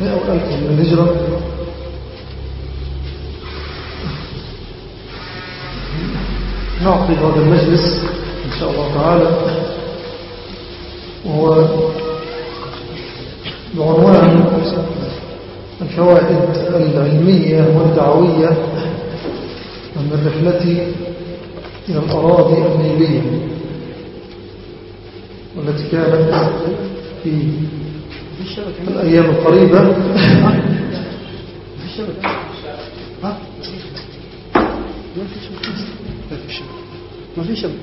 100 أو 1000 من الهجرة. نعقد هذا المجلس إن شاء الله تعالى. وهو بعنوان الفوائد العلمية والدعوية من الرحلة إلى الأراضي النيلية والتي كانت في الأيام القريبة ما في شبكة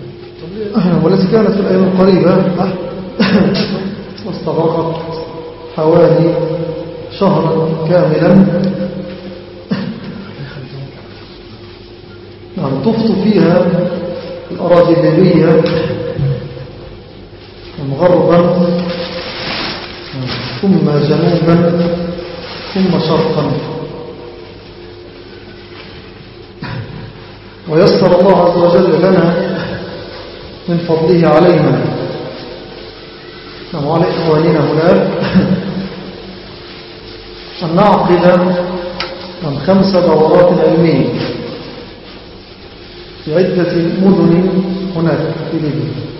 والتي كانت في الأيام القريبة واستغرقت حوالي شهرا كاملا. نعم طفت فيها الأراضي الليبية غربا ثم جنوبا ثم شرقا ويسر الله عز وجل لنا من فضله علينا. وعلى إخواننا هناك. أن نعقد عن خمس دورات علمية في عدة مدن هناك في ليبيا.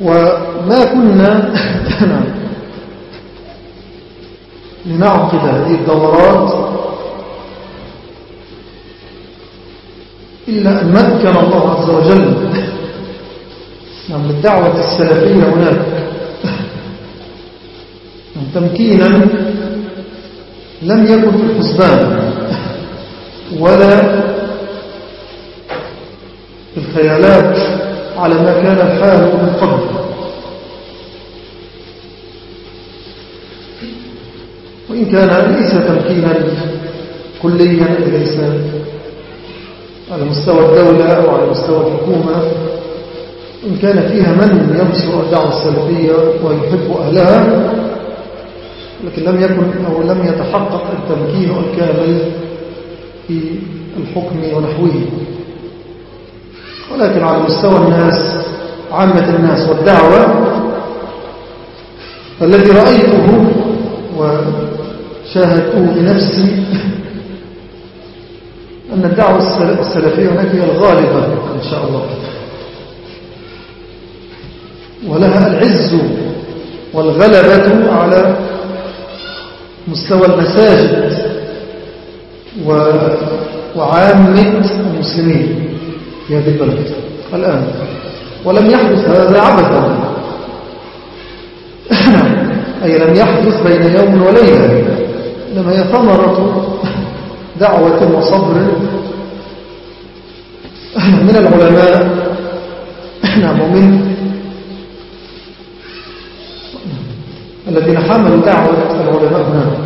وما كنا لنعقد هذه الدورات إلا أن مكن الله عز وجل. نعم للدعوة السلفية هناك. نعم تمكينا لم يكن في الحسبان ولا في الخيالات على ما كان الحال من قبل. وإن كان ليس تمكينا كليا ليس على مستوى الدولة أو على مستوى الحكومة. إن كان فيها من ينصر الدعوة السلفية ويحب أهلها لكن لم يكن أو لم يتحقق التمكين الكامل في الحكم ونحوه. ولكن على مستوى الناس عامة الناس والدعوة فالذي رأيته وشاهدته بنفسي أن الدعوة السلفية هناك هي الغالبة إن شاء الله. ولها العز والغلبة على مستوى المساجد وعامة المسلمين. في هذه البلد الآن. ولم يحدث هذا عبثا أي لم يحدث بين يوم وليلة. إنما هي ثمرة دعوة وصبر. من العلماء. نعم ومن الذين حملوا دعوة العلماء. هناك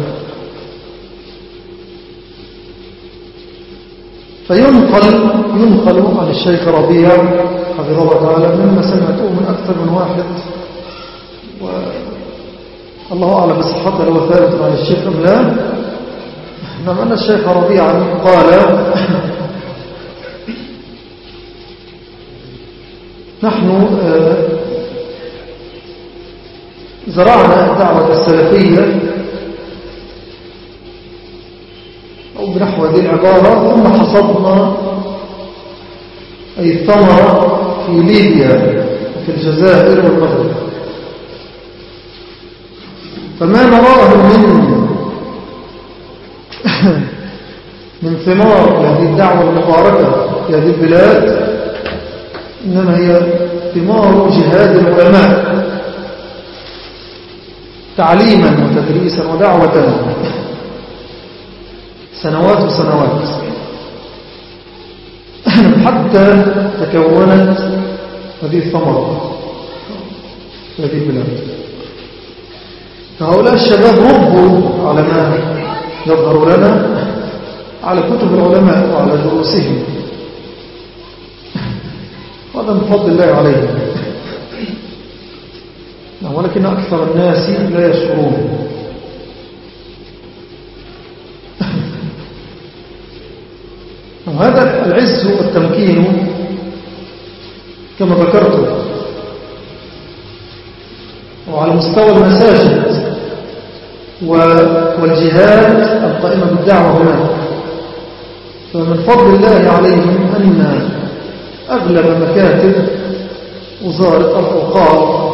فينقل ينقل عن الشيخ ربيع حفظه الله تعالى مما سمعته من أكثر من واحد. والله أعلم بصحته لو ثابت عن الشيخ أم لا. نعم أن الشيخ ربيع قال نحن زرعنا الدعوة السلفية أو بنحو هذه العبارة ثم حصدنا أي الثمرة في ليبيا وفي الجزائر والمغرب فما نراه من من ثمار هذه الدعوة المباركة في هذه البلاد إنما هي ثمار جهاد العلماء. تعليما وتدريسا ودعوة. سنوات وسنوات. حتى تكونت هذه الثمرة. هذه البلاد. فهؤلاء الشباب ربوا على ما يظهر لنا على كتب العلماء وعلى دروسهم. هذا من فضل الله عليهم. ولكن أكثر الناس لا يشكرون وهذا العز والتمكين كما ذكرت. وعلى مستوى المساجد والجهاد القائمة بالدعوة هناك. فمن فضل الله عليهم أن أغلب مكاتب وزارة الأوقاف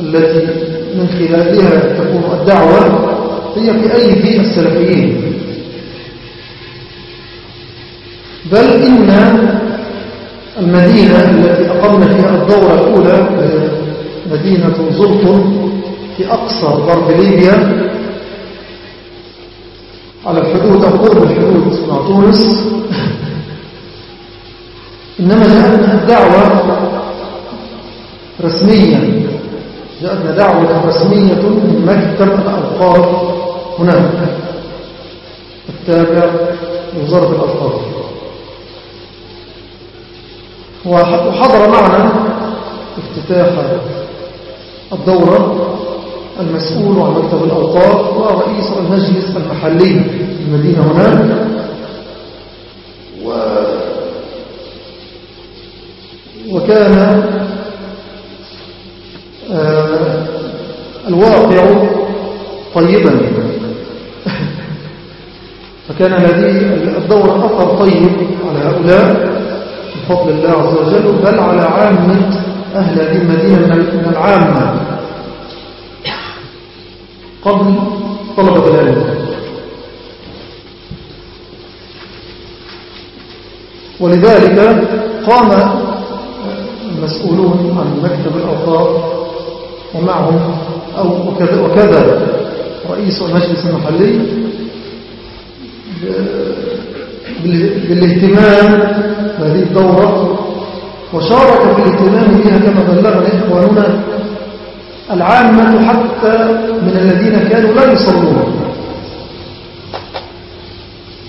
التي من خلالها تكون الدعوة هي في أيدي السلفيين. بل إن المدينة التي أقمنا فيها الدورة الأولى مدينة زرطن في أقصى غرب ليبيا. على الحدود أو قرب الحدود مع تونس. إنما جاءتنا الدعوة رسميا. جاءتنا دعوة رسمية من مكتب الأوقاف هناك. التابع لوزارة الأوقاف. وحضر معنا افتتاح الدورة المسؤول عن مكتب الأوقاف ورئيس المجلس المحلي في المدينة هناك و وكان آه الواقع طيبا. فكان هذه الدورة أثر طيب على هؤلاء. بفضل الله عز وجل بل على عامة أهل هذه المدينة من العامة قبل طلبة العلم. ولذلك قام المسؤولون عن مكتب الأوقاف ومعهم أو وكذا, وكذا رئيس المجلس المحلي بالإهتمام بهذه الدورة وشارك في الاهتمام بها كما بلغنا إخواننا العامة حتى من الذين كانوا لا يصلون.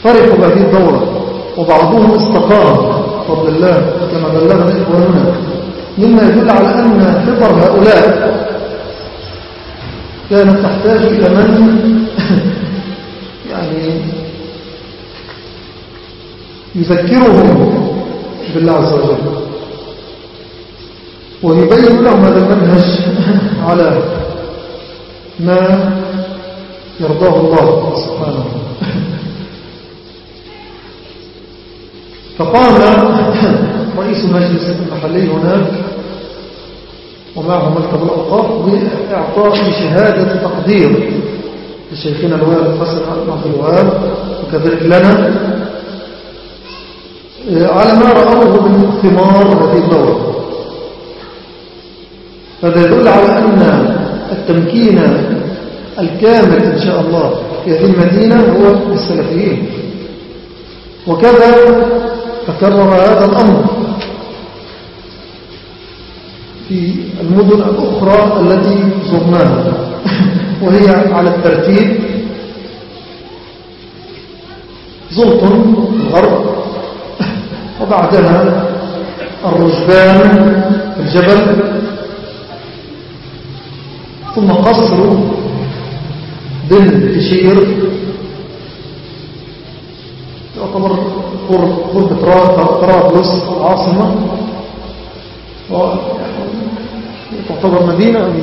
فرحوا بهذه الدورة وبعضهم استقام فضل الله كما بلغنا إخواننا. مما يدل على أن فطر هؤلاء كانت تحتاج إلى من؟ يعني يذكرهم بالله عز وجل. ويبين لهم هذا المنهج على ما يرضاه الله سبحانه. فقام رئيس المجلس المحلي هناك ومعه مكتب الأوقاف بإعطاء شهادة تقدير لشيخنا الوالد حسن عبد الوهاب وكذلك لنا على ما رأوه من ثمار هذه الدورة. هذا يدل على أن التمكين الكامل إن شاء الله في هذه المدينة هو للسلفيين وكذا تكرر هذا الأمر في المدن الأخرى التي زرناها وهي على الترتيب زلطن الغرب. وبعدها الرجبان الجبل ثم قصر بن تشير. يعتبر قرب طرابلس العاصمة. تعتبر مدينة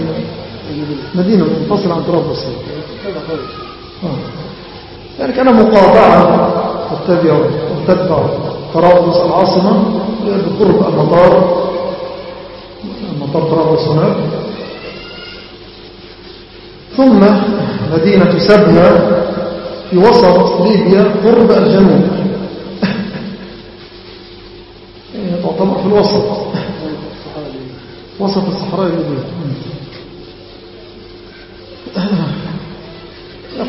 مدينة منفصلة عن طرابلس. آه. يعني كان مقاطعة تتبع تتبع طرابلس العاصمة بقرب المطار. المطار طرابلس هناك. ثم مدينة سبنا في وسط ليبيا قرب الجنوب. تعتبر في الوسط. وسط الصحراء الليبية.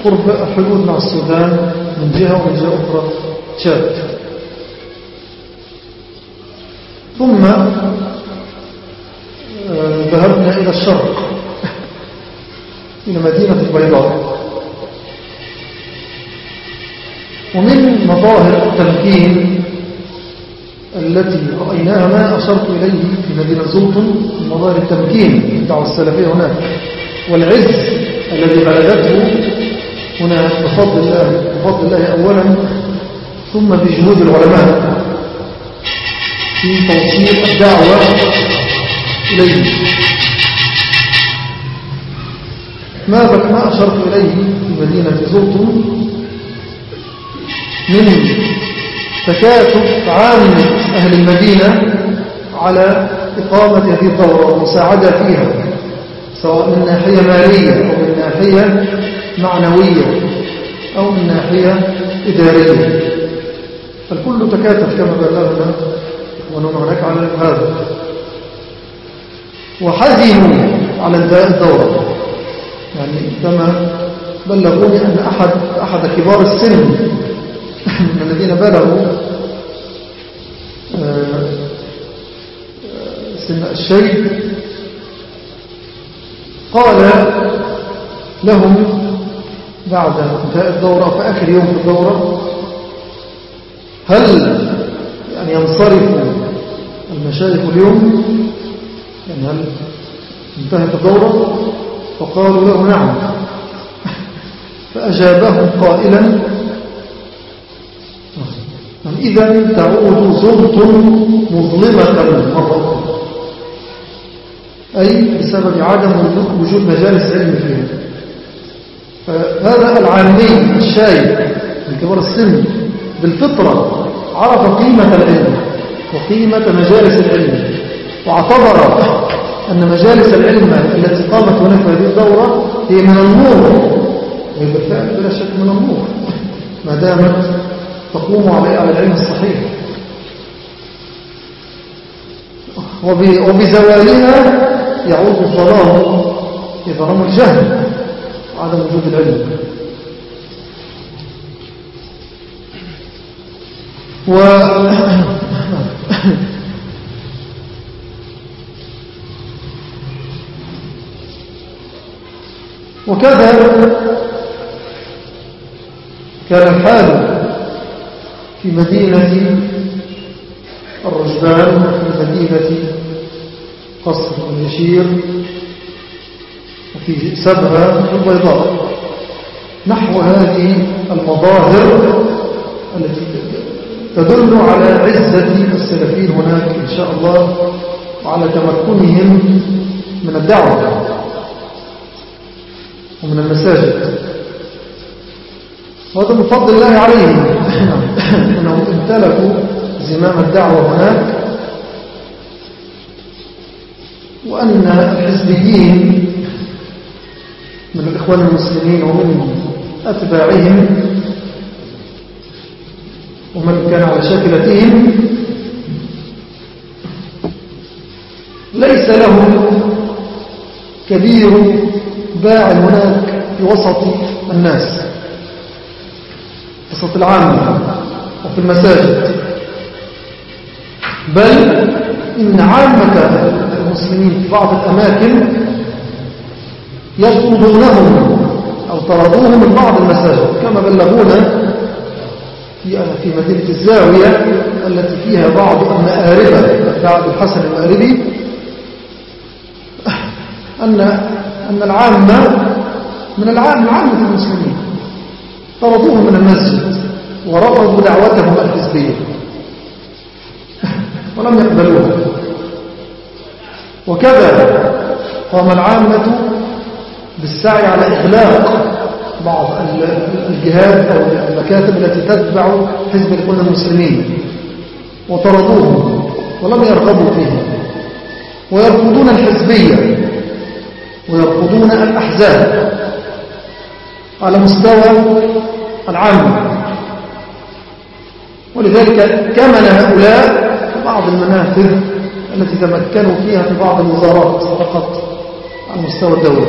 قرب الحدود مع السودان من جهة ومن جهة أخرى تشاد. ثم آه، ذهبنا إلى الشرق إلى مدينة البيضاء. ومن مظاهر التمكين التي رأيناها ما أشرت إليه في مدينة زلطن مظاهر التمكين الدعوة السلفية هناك والعز الذي بلغته هنا بفضل الله, بفضل الله أولا ثم بجهود العلماء. في توصيل الدعوة إليه. ما بك ما أشرت إليه في مدينة زرتم؟ من تكاتف عام أهل المدينة على إقامة هذه الدورة والمساعدة فيها سواء من ناحية مالية أو من ناحية معنوية أو من ناحية إدارية. فالكل تكاتف كما بلغنا ونمعنك على هذا وحزنوا على انتهاء الدورة. يعني كما بلغوني أن أحد, أحد كبار السن من الذين بلغوا آه، سن الشيء قال لهم بعد انتهاء الدورة في آخر يوم في الدورة هل يعني ينصرف المشايخ اليوم يعني هل انتهت الدورة؟ فقالوا له نعم. فأجابهم قائلا إذا تعود زرط مظلمة مرة أي بسبب عدم وجود مجالس علم فيها. فهذا العامي الشايب من كبار السن بالفطرة عرف قيمة العلم. وقيمة مجالس العلم. واعتبر أن مجالس العلم التي قامت هناك في هذه الدورة هي من النور. وهي بالفعل بلا شك من النور. ما دامت تقوم على العلم الصحيح. وبزوالها يعود الظلام ظلام الجهل وعدم وجود العلم. و وكذا كان الحال في مدينة الرجبان وفي مدينة قصر اليشير وفي سبها البيضاء نحو هذه المظاهر التي تدل على عزة السلفين هناك إن شاء الله وعلى تمكنهم من الدعوة. ومن المساجد. وهذا من فضل الله عليهم. أنهم امتلكوا زمام الدعوة هناك. وأن الحزبيين من الإخوان المسلمين ومن أتباعهم ومن كان على شاكلتهم ليس لهم كبير باع هناك في وسط الناس وسط العامة وفي المساجد. بل إن عامة المسلمين في بعض الأماكن يطردونهم أو طردوهم من بعض المساجد كما بلغونا في مدينة الزاوية التي فيها بعض المآربة بعض الحسن المآربي أن, أن العامة من العام عامة المسلمين. طردوهم من المسجد ورفضوا دعوتهم الحزبية. ولم يقبلوها. وكذا قام العامة بالسعي على إغلاق بعض الجهات أو المكاتب التي تتبع حزب الإخوان المسلمين. وطردوهم ولم يرغبوا فيها ويرفضون الحزبية. ويرفضون الأحزاب على مستوى العام. ولذلك كمن هؤلاء بعض المنافذ التي تمكنوا فيها في بعض الوزارات فقط على مستوى الدولة.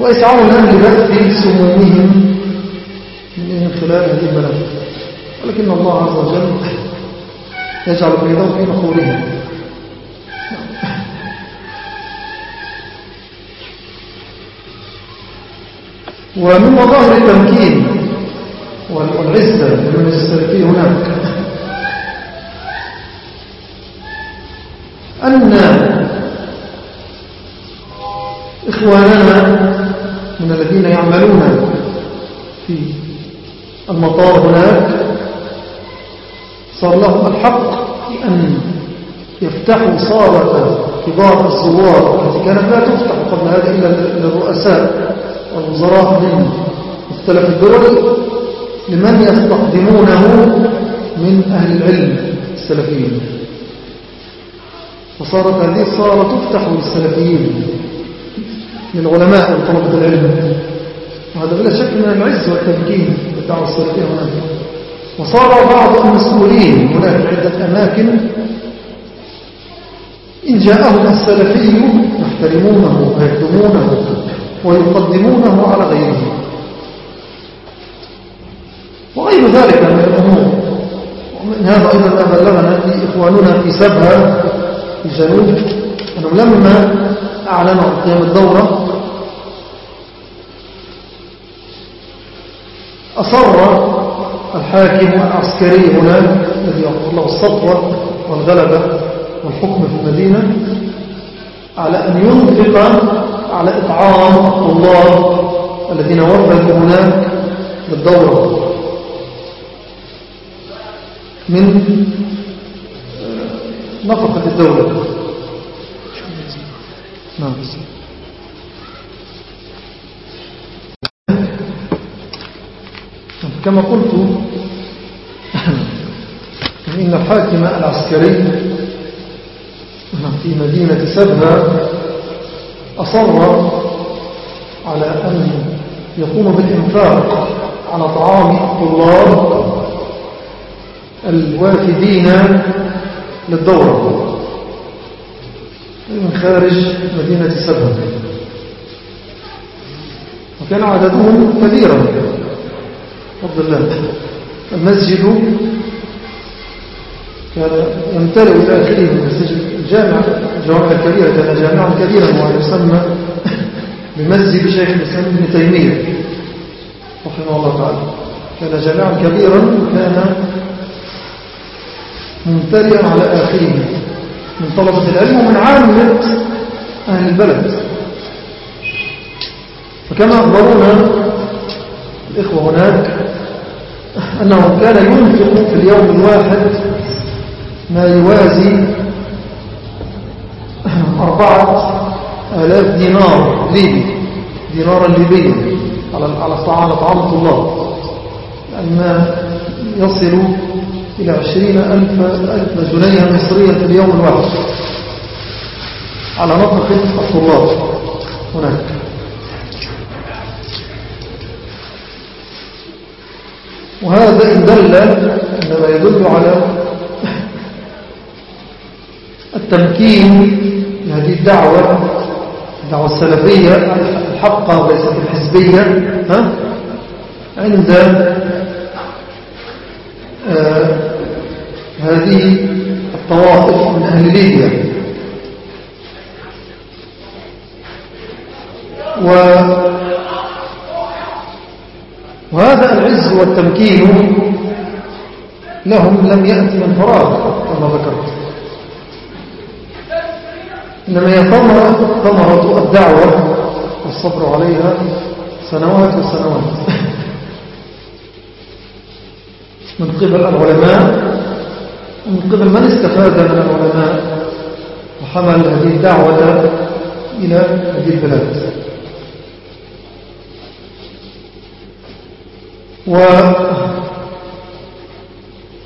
ويسعون الآن لبث سمومهم من خلال هذه المنافذ ولكن الله عز وجل يجعل بيضاء في نحورهم. ومن مظاهر التمكين والعزة السلفي هناك. أن إخواننا من الذين يعملون في المطار هناك صار لهم الحق في أن يفتحوا صالة كبار الزوار التي كانت لا تفتح قبل هذا إلا للرؤساء والوزراء من مختلف الدول لمن يستقدمونه من أهل العلم السلفيين. وصارت هذه الصالة تفتح للسلفيين للعلماء وطلبة العلم. وهذا بلا شك من العز والتمكين بالدعوة السلفية هناك. وصار بعض المسؤولين هناك عدة أماكن إن جاءهم السلفي يحترمونه ويخدمونه ويقدمونه على غيره. وغير ذلك من الأمور. ومن هذا أيضا ما بلغنا إخواننا في سبها في الجنوب أنهم لما أعلنوا قيام الدورة أصر الحاكم العسكري هناك الذي يعطي الله السطوة والغلبة والحكم في المدينة على أن ينفق على إطعام الطلاب الذين وفدوا هناك للدورة من نفقة الدولة. نعم. كما قلت إن الحاكم العسكري في مدينة سبها أصر على أن يقوم بالإنفاق على طعام الطلاب الوافدين للدورة من خارج مدينة سبها وكان عددهم كبيرا فضل الله. المسجد كان يمتلئ إلى المسجد. الجامع الجوامع الكبيرة كان جامعا كبيرا ويسمى بمسجد شيخ الإسلام ابن تيمية رحمه الله تعالى. كان جامعا كبيرا وكان ممتلئا على آخره من طلبة العلم ومن عامة أهل البلد. فكما أخبرونا الإخوة هناك أنه كان ينفق في اليوم الواحد ما يوازي أربعة آلاف دينار ليبي دينارا ليبيا على على طعام الطلاب. ما يصل إلى عشرين ألف, ألف جنيه مصرية في اليوم الواحد. على نطق الطلاب هناك. وهذا إن دل إنما يدل على التمكين لهذه الدعوة الدعوة السلفية الحقة وليست الحزبية ها؟ عند آه هذه الطوائف من أهل ليبيا و وهذا العز والتمكين لهم لم يأتي من فراغ كما ذكرت إنما هي ثمرة, ثمرة الدعوة والصبر عليها سنوات وسنوات. من قبل العلماء ومن قبل من استفاد من العلماء وحمل هذه الدعوة إلى هذه البلاد. و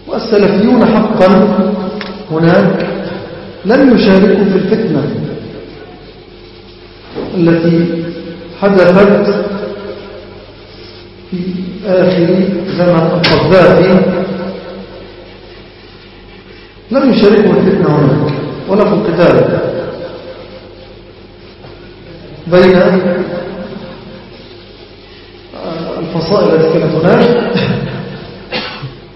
والسلفيون حقا هناك لم يشاركوا في الفتنة التي حدثت في آخر زمن القذافي. لم يشاركوا الفتنة هناك ولا في القتال بين الفصائل التي كانت هناك.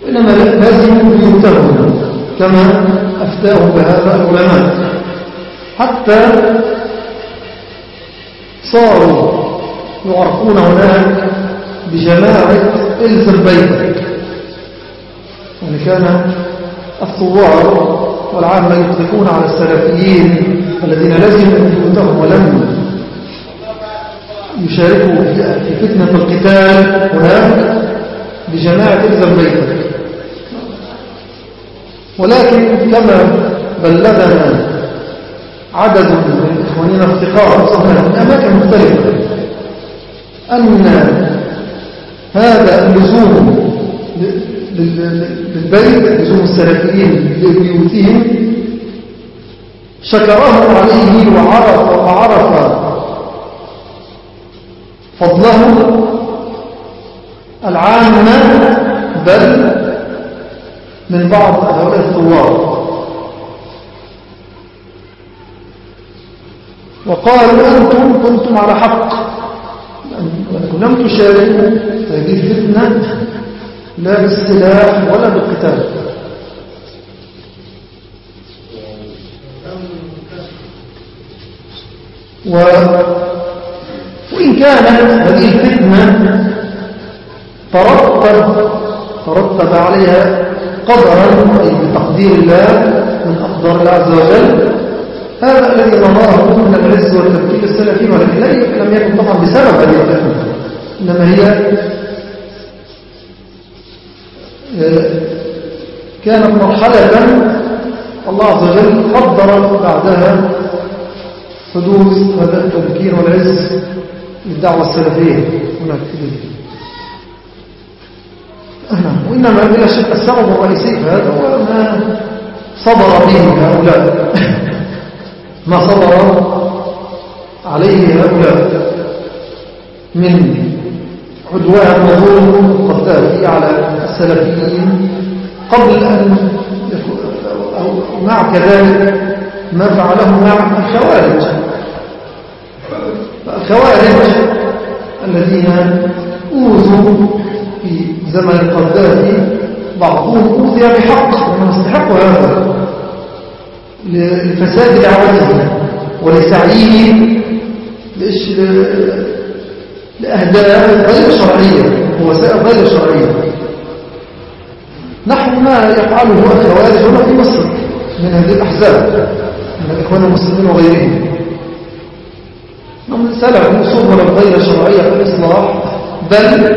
وإنما لازم بيوتهم كما أفتاهم بهذا العلماء. حتى صاروا يعرفون هناك بجماعة إلزم بيتك يعني كان الثوار والعامة يطلقون على السلفيين الذين لزموا بيوتهم ولم يشاركوا في فتنة القتال هناك بجماعة إلزم بيتك ولكن كما بلغنا عدد من إخواننا افتقار من أماكن مختلفة أن هذا اللزوم للبيت لزوم السلفيين لبيوتهم شكرهم عليه وعرف وعرف فضله العامة بل من بعض هؤلاء الثوار وقالوا أنتم كنتم على حق. وأنكم لم تشاركوا هذه الفتنة لا بالسلاح ولا بالقتال. و... وإن كانت هذه الفتنة ترتب ترتب عليها قدرا أي بتقدير الله من أقدار الله عز وجل. هذا الذي نراه من العز والتفكير السلفي ولكن لم يكن طبعا بسبب هذه الفتنة. إنما هي كانت مرحلة الله عز وجل قدر بعدها حدوث هذا التمكين والعز للدعوة السلفية هناك في وإنما بلا شك السبب الرئيسي هذا هو ما صبر به هؤلاء. ما صبر عليه هؤلاء. من عدوان وظلم القذافي على السلفيين قبل أن أو مع كذلك ما فعله مع الخوارج. الخوارج الذين أوذوا في زمن القذافي بعضهم أوذي بحق ومن يستحق هذا لفساد دعوته ولسعيه لأهداف غير شرعية ووسائل غير شرعية. نحن ما يفعله الخوارج هنا في مصر من هذه الأحزاب من الإخوان المسلمين وغيرهم. هم سلعوا صبرا غير شرعية في الإصلاح بل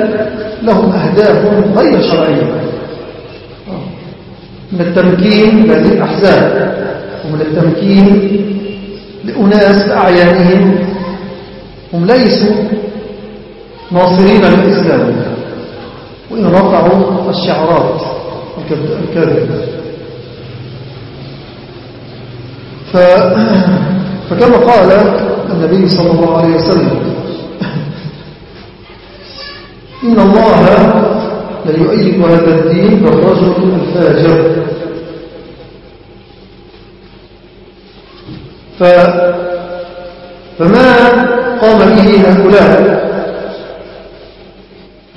لهم أهداف غير شرعية. من التمكين لهذه الأحزاب ومن التمكين لأناس بأعيانهم هم ليسوا ناصرين للإسلام وإن رفعوا الشعارات الكاذبة. ف... فكما قال النبي صلى الله عليه وسلم إن الله ليؤيد هذا الدين بالرجل الفاجر. ف... فما قام به هؤلاء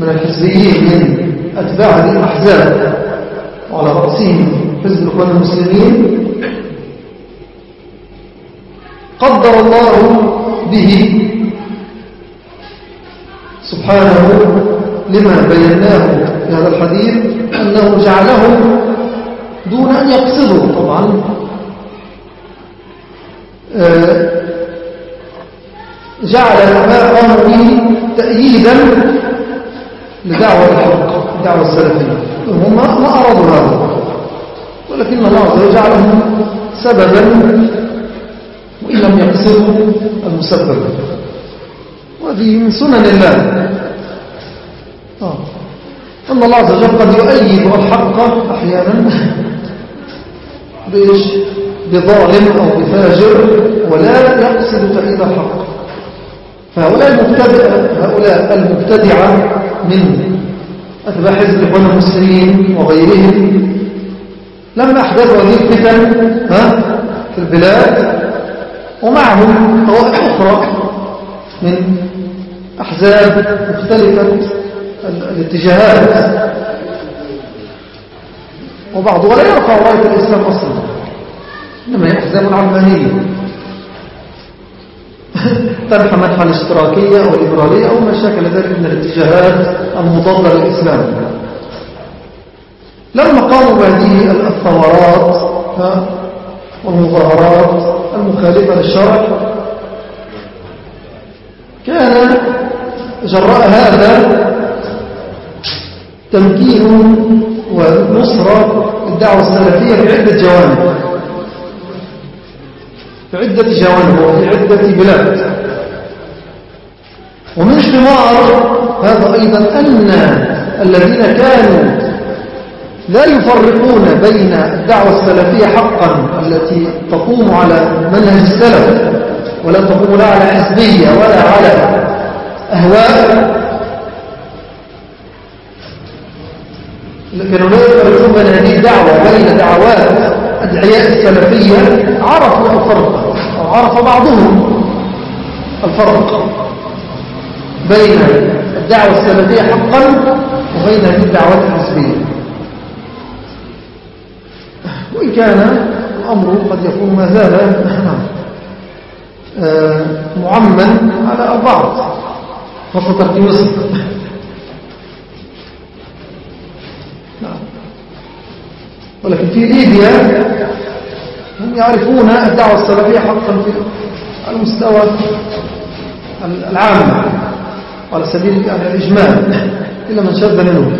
من الحزبيين من أتباع الأحزاب وعلى رأسهم حزب الإخوان المسلمين؟ قدر الله به سبحانه لما بيناه في هذا الحديث أنه جعلهم دون أن يقصدوا طبعا. آه، جعل ما قاموا به تأييدا لدعوة الحق دعوة السلفية. هم ما أرادوا هذا ولكن الله عز وجل جعلهم سببا وإن لم يقصدوا المسبب. وهذه من سنن الله. آه. أن الله عز وجل قد يؤيد الحق أحيانا بإيش؟ بظالم أو بفاجر ولا يقصد تأييد الحق. فهؤلاء المبتدع هؤلاء المبتدعة من أتباع حزب الإخوان المسلمين وغيرهم لما أحدثوا هذه الفتن في البلاد ومعهم طوائف أخرى من أحزاب مختلفة. الاتجاهات. وبعض ولا يرفع راية الإسلام أصلا. إنما هي أحزاب علمانية منحى الاشتراكية أو الليبرالية أو ما شاكل ذلك من الاتجاهات المضادة للإسلام. لما قاموا بهذه الثورات والمظاهرات المخالفة للشرع. كان جراء هذا تمكين ونصرة الدعوة السلفية في عدة جوانب. في عدة جوانب وفي عدة بلاد. ومن ثمار هذا أيضا أن الذين كانوا لا يفرقون بين الدعوة السلفية حقا التي تقوم على منهج السلف ولا تقوم لا على حزبية ولا على أهواء كانوا لا يفرقون بين هذه الدعوة بين دعوات أدعياء السلفية عرفوا الفرق أو عرف بعضهم الفرق بين الدعوة السلفية حقا وبين هذه الدعوات الحزبية وإن كان الأمر قد يكون ما زال آه، معمن على البعض خاصة في مصر. ولكن في ليبيا هم يعرفون الدعوة السلفية حقا في المستوى العام على سبيل الإجمال إلا من شد منه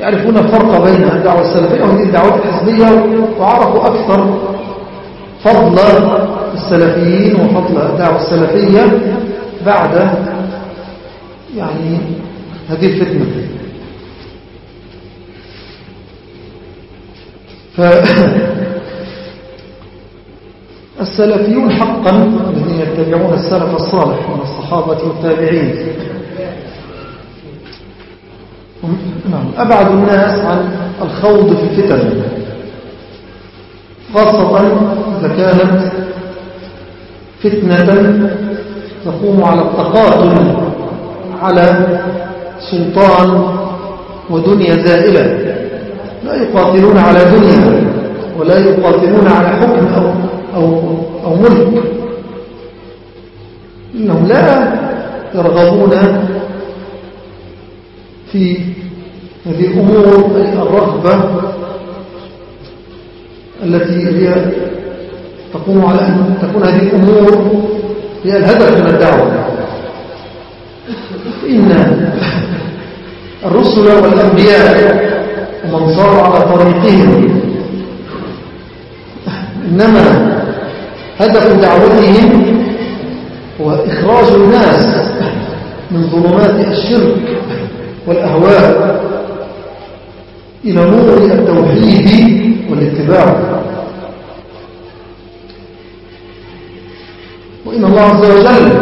يعرفون الفرق بين الدعوة السلفية وهذه الدعوات الحزبية وعرفوا أكثر فضل السلفيين وفضل الدعوة السلفية بعد يعني هذه الفتنة. فالسلفيون حقا الذين يتبعون السلف الصالح من الصحابة والتابعين. نعم. أبعد الناس عن الخوض في الفتن. خاصة إذا كانت فتنة تقوم على التقاتل على سلطان ودنيا زائلة. لا يقاتلون على دنيا ولا يقاتلون على حكم أو, أو, أو ملك. إنهم لا يرغبون في هذه الأمور الرغبة التي هي تقوم على أن تكون هذه الأمور هي الهدف من الدعوة. إن الرسل والأنبياء ومن صار على طريقهم. إنما هدف دعوتهم هو إخراج الناس من ظلمات الشرك والأهواء إلى نور التوحيد والاتباع. وإن الله عز وجل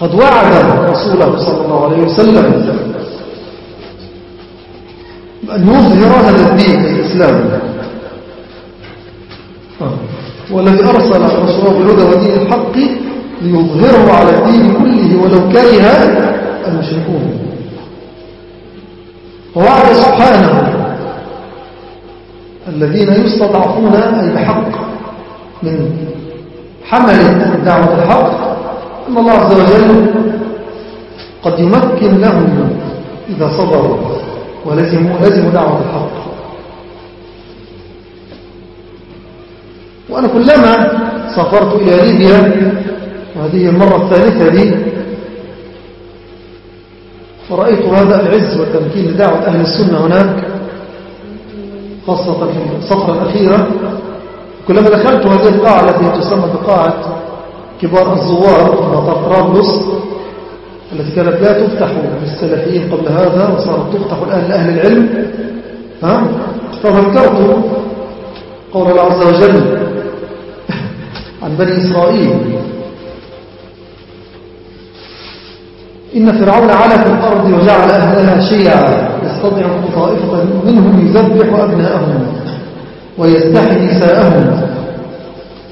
قد وعد رسوله صلى الله عليه وسلم أن يظهر هذا الدين الإسلام. والذي أرسل رسوله بالهدى ودين الحق ليظهره على الدين كله ولو كره المشركون. ووعد سبحانه الذين يستضعفون أي بحق من حمل دعوة الحق أن الله عز وجل قد يمكن لهم إذا صبروا. ولزموا لزموا دعوة الحق. وأنا كلما سافرت إلى ليبيا وهذه المرة الثالثة لي فرأيت هذا العز والتمكين لدعوة أهل السنة هناك خاصة في الصفرة الأخيرة. كلما دخلت هذه القاعة التي تسمى بقاعة كبار الزوار في مطار طرابلس التي كانت لا تفتح للسلفيين قبل هذا وصارت تفتح الآن لأهل العلم ها؟ فذكرت قول الله عز وجل عن بني إسرائيل إن فرعون علا في الأرض وجعل أهلها شيعا يستطيع طائفة منهم يذبح أبناءهم ويستحي نساءهم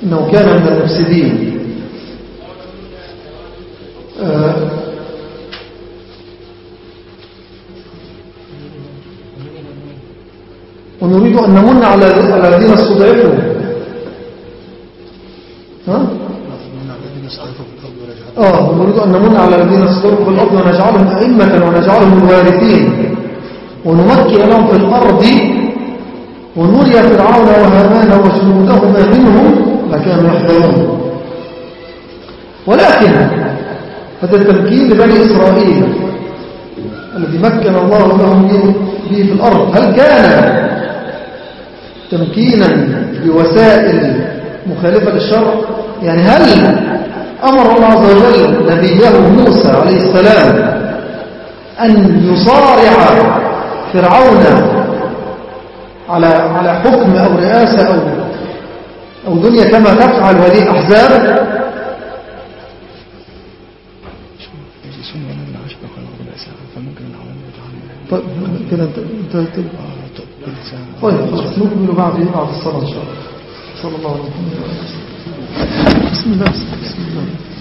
إنه كان من المفسدين. أن نمن على الذين استضعفوا. ها؟ آه ونريد أن نمن على الذين استضعفوا في الأرض ونجعلهم أئمة ونجعلهم الوارثين. ونمكن لهم في الأرض ونري فرعون وهامان وجنودهما منهم لكانوا يحذرون. ولكن هذا التمكين لبني إسرائيل الذي مكن الله لهم به في الأرض هل كان تمكينا بوسائل مخالفة للشرع. يعني هل أمر الله عز وجل نبيه موسى عليه السلام أن يصارع فرعون على على حكم أو رئاسة أو أو دنيا كما تفعل هذه الأحزاب؟ طيب كده انت طيب خلاص نكمل بعد بعد الصلاة إن شاء الله. صلى الله عليه وسلم. بسم الله بسم الله.